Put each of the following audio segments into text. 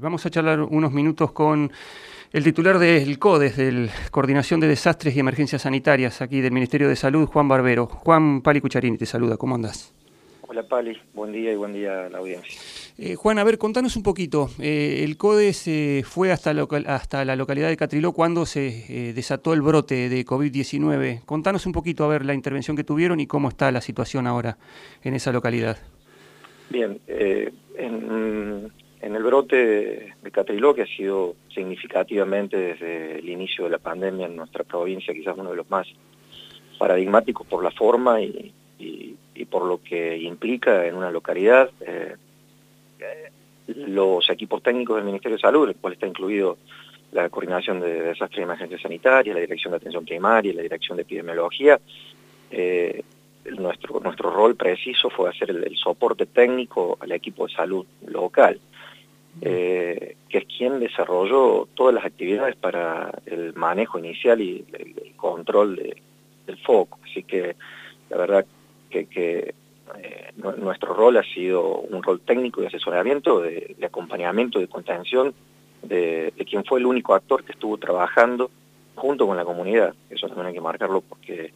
Vamos a charlar unos minutos con el titular del CODES, del Coordinación de Desastres y Emergencias Sanitarias, aquí del Ministerio de Salud, Juan Barbero. Juan Pali Cucharini te saluda, ¿cómo andás? Hola Pali, buen día y buen día a la audiencia. Eh, Juan, a ver, contanos un poquito. Eh, el CODES eh, fue hasta, hasta la localidad de Catriló cuando se desató el brote de COVID-19. Contanos un poquito, a ver, la intervención que tuvieron y cómo está la situación ahora en esa localidad. Bien, en en el brote de, Catriló, que ha sido significativamente desde el inicio de la pandemia en nuestra provincia, quizás uno de los más paradigmáticos por la forma y, por lo que implica en una localidad, eh, los equipos técnicos del Ministerio de Salud, el cual está incluido la coordinación de desastres y emergencias sanitarias, la dirección de atención primaria, la dirección de epidemiología, eh, nuestro, nuestro rol preciso fue hacer el soporte técnico al equipo de salud local eh, que es quien desarrolló todas las actividades para el manejo inicial y el, control del foco. Así que la verdad que, eh, nuestro rol ha sido un rol técnico de asesoramiento, de, acompañamiento, de contención de, quien fue el único actor que estuvo trabajando junto con la comunidad. Eso también hay que marcarlo porque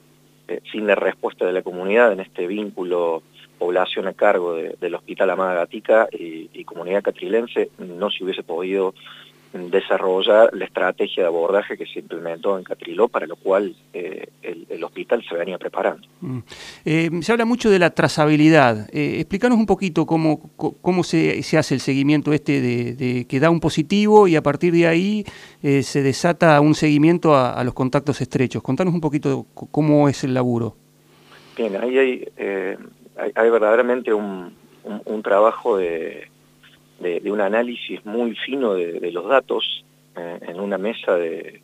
eh, sin la respuesta de la comunidad en este vínculo población a cargo del Hospital Amada Gatica y, y, comunidad catrilense no se hubiese podido desarrollar la estrategia de abordaje que se implementó en Catriló, para lo cual eh, el, hospital se venía preparando. Mm. Eh, se habla mucho de la trazabilidad. Eh, explícanos un poquito cómo, cómo se, se, hace el seguimiento este de, que da un positivo y a partir de ahí eh, se desata un seguimiento a, a, los contactos estrechos. Contanos un poquito cómo es el laburo. Bien, ahí hay hay, verdaderamente un, trabajo de, un análisis muy fino de, los datos eh, en una mesa de,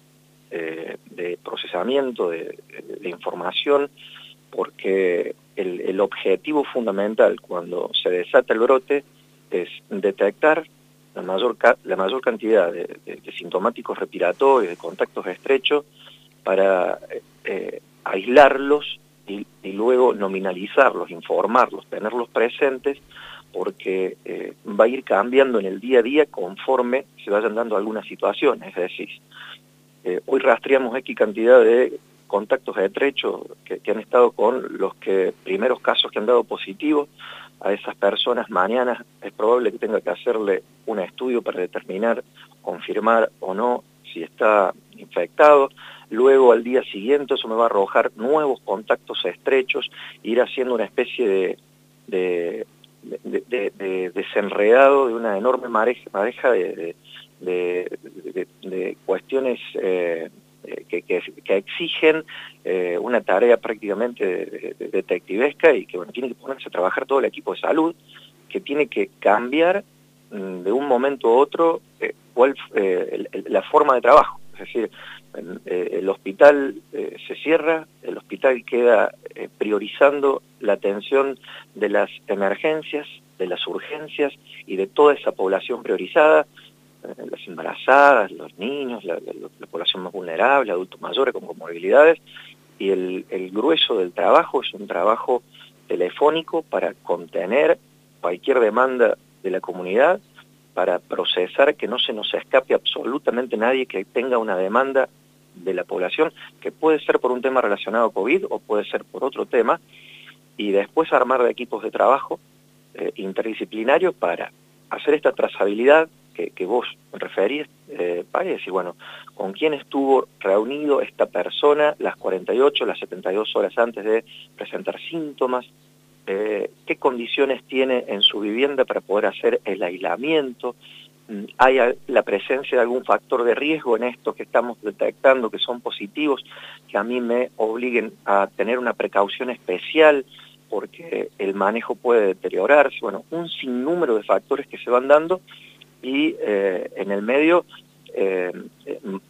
procesamiento de, información, porque el, objetivo fundamental cuando se desata el brote es detectar la mayor, la mayor cantidad de, sintomáticos respiratorios, de contactos estrechos, para eh, aislarlos y, luego nominalizarlos, informarlos, tenerlos presentes, porque eh, va a ir cambiando en el día a día conforme se vayan dando algunas situaciones. Es decir, eh, hoy rastreamos X cantidad de contactos estrechos que, que han estado con los primeros casos que han dado positivos, a esas personas mañana es probable que tenga que hacerle un estudio para determinar, confirmar o no si está infectado, luego al día siguiente eso me va a arrojar nuevos contactos estrechos, ir haciendo una especie de, desenredado de una enorme mareja, de, cuestiones eh, que, exigen eh, una tarea prácticamente detectivesca y que bueno, tiene que ponerse a trabajar todo el equipo de salud, que tiene que cambiar mm, de un momento a otro eh, cuál, la forma de trabajo. Es decir, eh, el hospital eh, se cierra, el hospital queda eh, priorizando la atención de las emergencias, de las urgencias y de toda esa población priorizada, las embarazadas, los niños, la, población más vulnerable, adultos mayores con comorbilidades, y el, el grueso del trabajo es un trabajo telefónico para contener cualquier demanda de la comunidad, para procesar que no se nos escape absolutamente nadie que tenga una demanda de la población, que puede ser por un tema relacionado a COVID o puede ser por otro tema, y después armar de equipos de trabajo eh, interdisciplinarios para hacer esta trazabilidad que, vos referís, eh, para decir, bueno, con quién estuvo reunido esta persona las 48, las 72 horas antes de presentar síntomas, eh, qué condiciones tiene en su vivienda para poder hacer el aislamiento, hay la presencia de algún factor de riesgo en esto que estamos detectando que son positivos, que a mí me obliguen a tener una precaución especial porque el manejo puede deteriorarse, bueno, un sinnúmero de factores que se van dando y eh, en el medio eh,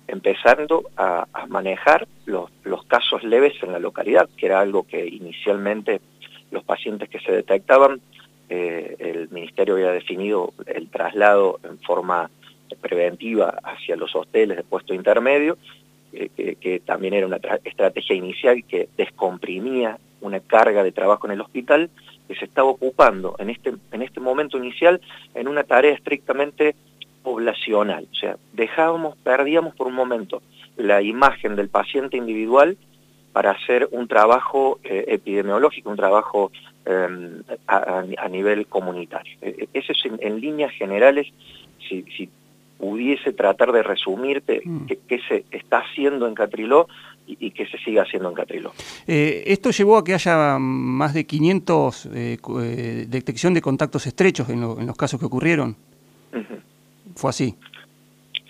empezando a, manejar los, los casos leves en la localidad, que era algo que inicialmente los pacientes que se detectaban eh, el Ministerio había definido el traslado en forma preventiva hacia los hoteles de puesto intermedio, eh, que, también era una estrategia inicial que descomprimía una carga de trabajo en el hospital, que se estaba ocupando en este, en este momento inicial en una tarea estrictamente poblacional, o sea, dejábamos, perdíamos por un momento la imagen del paciente individual para hacer un trabajo eh, epidemiológico, un trabajo em, a, nivel comunitario. E, e, ese es en, líneas generales, si, pudiese tratar de resumirte mm. qué, se está haciendo en Catriló y, qué se sigue haciendo en Catriló. Eh, esto llevó a que haya más de 500 eh, detección de contactos estrechos en, los casos que ocurrieron. ¿Fue así?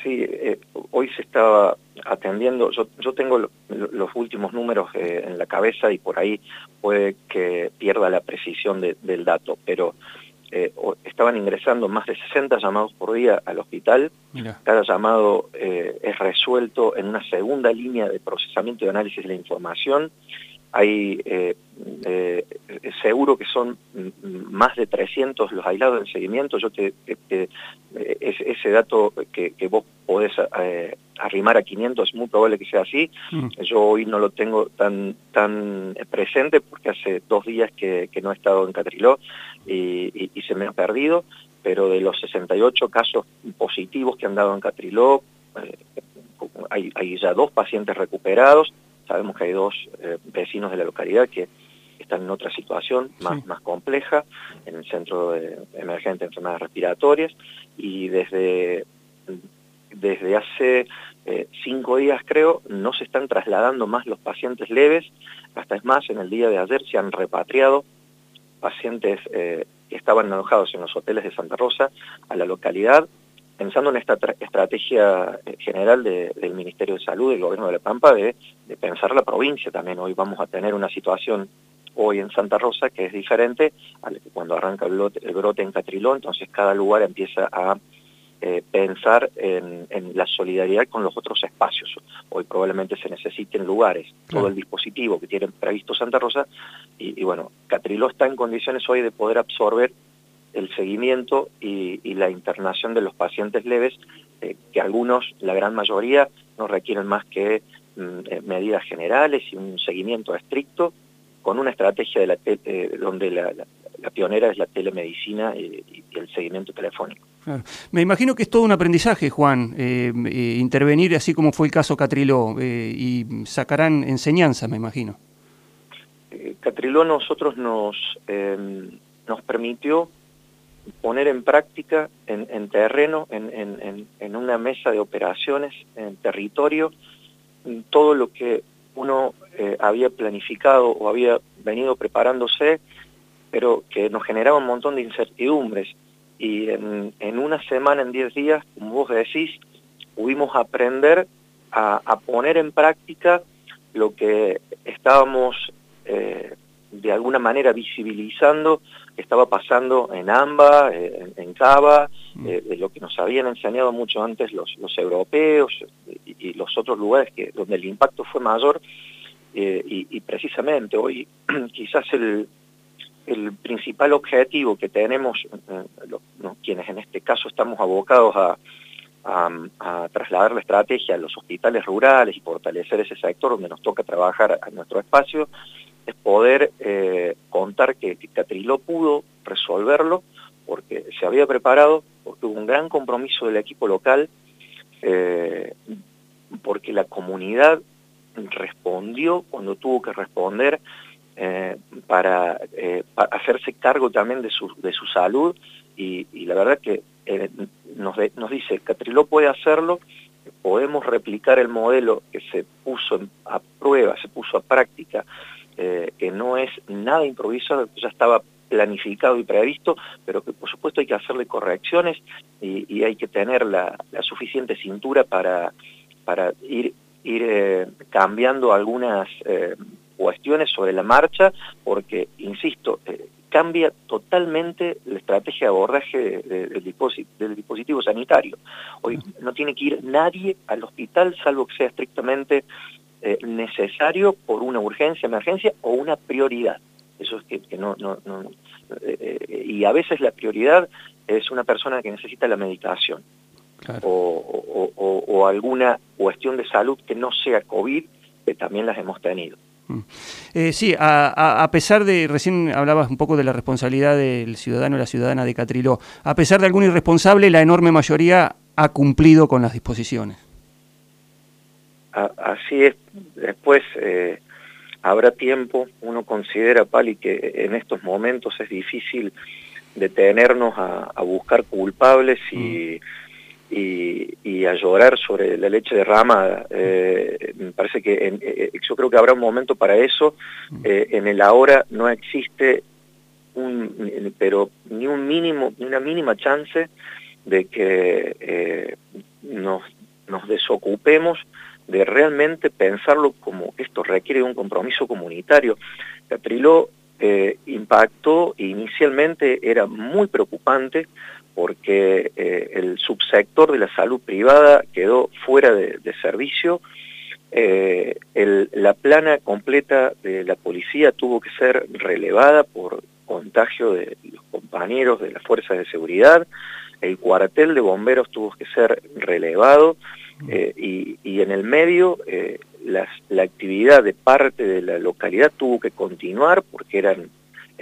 Sí, hoy se estaba atendiendo, yo, yo tengo los últimos números eh, en la cabeza y por ahí puede que pierda la precisión del dato, pero eh, estaban ingresando más de 60 llamados por día al hospital, cada llamado eh, es resuelto en una segunda línea de procesamiento y análisis de la información, hay eh, eh, seguro que son más de 300 los aislados en seguimiento, yo te, ese dato que, vos podés eh, arrimar a 500 es muy probable que sea así, mm. yo hoy no lo tengo tan, tan presente porque hace dos días que, no he estado en Catriló y, se me ha perdido, pero de los 68 casos positivos que han dado en Catriló, hay, hay ya dos pacientes recuperados, Sabemos que hay dos eh, vecinos de la localidad que están en otra situación más, más compleja, en el centro de emergente de enfermedades respiratorias, y desde, desde hace eh, cinco días creo, no se están trasladando más los pacientes leves, hasta es más, en el día de ayer se han repatriado pacientes eh, que estaban alojados en los hoteles de Santa Rosa a la localidad pensando en esta estrategia eh, general del Ministerio de Salud, del Gobierno de La Pampa, de, pensar la provincia también. Hoy vamos a tener una situación hoy en Santa Rosa que es diferente a que cuando arranca el brote, en Catriló, entonces cada lugar empieza a eh, pensar en, la solidaridad con los otros espacios. Hoy probablemente se necesiten lugares, todo el dispositivo que tiene previsto Santa Rosa, y, y bueno, Catriló está en condiciones hoy de poder absorber el seguimiento y, la internación de los pacientes leves, eh, que algunos, la gran mayoría, no requieren más que mm, eh, medidas generales y un seguimiento estricto, con una estrategia de la eh, donde la, pionera es la telemedicina y, el seguimiento telefónico. Me imagino que es todo un aprendizaje, Juan, intervenir así como fue el caso Catriló, y sacarán enseñanza, me imagino. Catriló nosotros nos, nos permitió poner en práctica en, terreno, en, una mesa de operaciones, en territorio, todo lo que uno eh, había planificado o había venido preparándose, pero que nos generaba un montón de incertidumbres. Y en, una semana, en diez días, como vos decís, pudimos aprender a, poner en práctica lo que estábamos eh, de alguna manera visibilizando que estaba pasando en AMBA, eh, en, Cava, mm. eh, de lo que nos habían enseñado mucho antes los, los europeos y, los otros lugares que, donde el impacto fue mayor. Eh, y, precisamente hoy quizás el, el principal objetivo que tenemos, quienes en este caso estamos abocados a, a, trasladar la estrategia a los hospitales rurales y fortalecer ese sector donde nos toca trabajar en nuestro espacio, es poder eh, contar que, Catriló pudo resolverlo porque se había preparado, porque hubo un gran compromiso del equipo local, eh, porque la comunidad respondió cuando tuvo que responder eh, para, hacerse cargo también de su, de su salud. Y, la verdad que nos, nos dice, Catriló puede hacerlo, podemos replicar el modelo que se puso a prueba, se puso a práctica eh, que no es nada improvisado, ya estaba planificado y previsto, pero que por supuesto hay que hacerle correcciones y, hay que tener la, suficiente cintura para, para ir, ir eh, cambiando algunas eh, cuestiones sobre la marcha, porque, insisto, cambia totalmente la estrategia de abordaje del, dispositivo, sanitario. Hoy no tiene que ir nadie al hospital, salvo que sea estrictamente eh, necesario por una urgencia, emergencia o una prioridad. Eso es que, no, no, eh, eh, y a veces la prioridad es una persona que necesita la medicación o, alguna cuestión de salud que no sea COVID, que también las hemos tenido. Mm. sí, a, pesar de, recién hablabas un poco de la responsabilidad del ciudadano y la ciudadana de Catriló, a pesar de algún irresponsable, la enorme mayoría ha cumplido con las disposiciones. Así es. Después eh, habrá tiempo, uno considera, Pali, que en estos momentos es difícil detenernos a, buscar culpables y, mm. y, y, a llorar sobre la leche derramada. Eh, me parece que eh, yo creo que habrá un momento para eso. Mm. En el ahora no existe un, pero ni un mínimo, ni una mínima chance de que nos, nos desocupemos de realmente pensarlo como esto requiere un compromiso comunitario. Catriló eh, impactó inicialmente era muy preocupante porque eh, el subsector de la salud privada quedó fuera de, servicio, eh, la plana completa de la policía tuvo que ser relevada por contagio de los compañeros de las fuerzas de seguridad, el cuartel de bomberos tuvo que ser relevado eh, y, en el medio eh, la actividad de parte de la localidad tuvo que continuar porque eran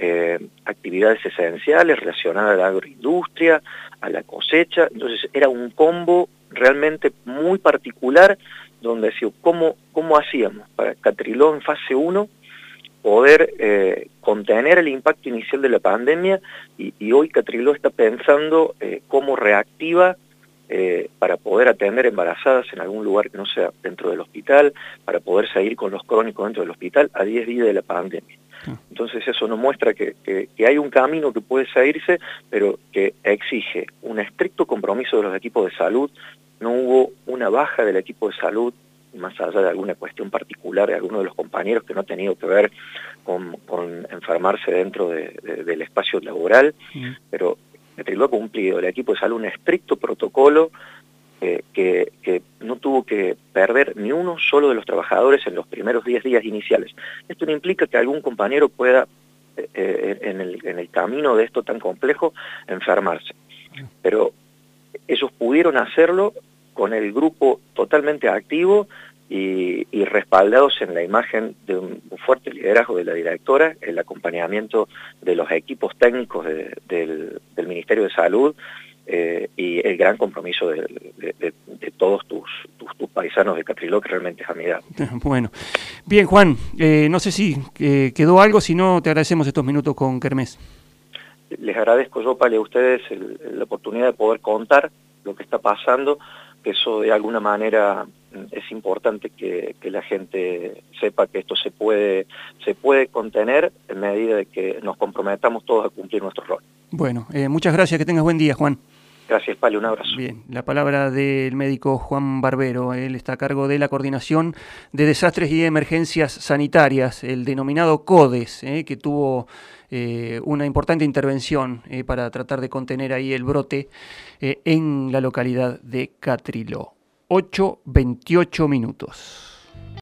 eh, actividades esenciales relacionadas a la agroindustria, a la cosecha, entonces era un combo realmente muy particular donde decía, ¿cómo, cómo hacíamos para Catriló en fase 1 poder eh, contener el impacto inicial de la pandemia y, hoy Catriló está pensando eh, cómo reactiva eh, para poder atender embarazadas en algún lugar que no sea dentro del hospital, para poder seguir con los crónicos dentro del hospital a 10 días de la pandemia. Ah. Entonces eso nos muestra que, que, hay un camino que puede seguirse, pero que exige un estricto compromiso de los equipos de salud. No hubo una baja del equipo de salud más allá de alguna cuestión particular de alguno de los compañeros que no ha tenido que ver con, enfermarse dentro del espacio laboral, mm. pero Petriló ha cumplido, el equipo salud, un estricto protocolo eh, que, no tuvo que perder ni uno solo de los trabajadores en los primeros 10 días iniciales. Esto no implica que algún compañero pueda, eh, eh, en, el, en el camino de esto tan complejo, enfermarse. Pero ellos pudieron hacerlo con el grupo totalmente activo y, respaldados en la imagen de un, fuerte liderazgo de la directora, el acompañamiento de los equipos técnicos del, Ministerio de Salud eh, y el gran compromiso de, todos tus, tus, paisanos de Catriló, que realmente es admirable. Bueno, bien Juan, eh, no sé si eh, quedó algo, si no te agradecemos estos minutos con Kermés. Les agradezco yo, Pale, a ustedes la oportunidad de poder contar lo que está pasando eso de alguna manera mm, es importante que, la gente sepa que esto se puede, se puede contener en medida de que nos comprometamos todos a cumplir nuestro rol. Bueno, eh, muchas gracias, que tengas buen día, Juan. Gracias, Pali, un abrazo. Bien, la palabra del médico Juan Barbero. Él está a cargo de la coordinación de desastres y emergencias sanitarias, el denominado CODES, eh, que tuvo eh, una importante intervención eh, para tratar de contener ahí el brote en la localidad de Catriló. 8.28 minutos.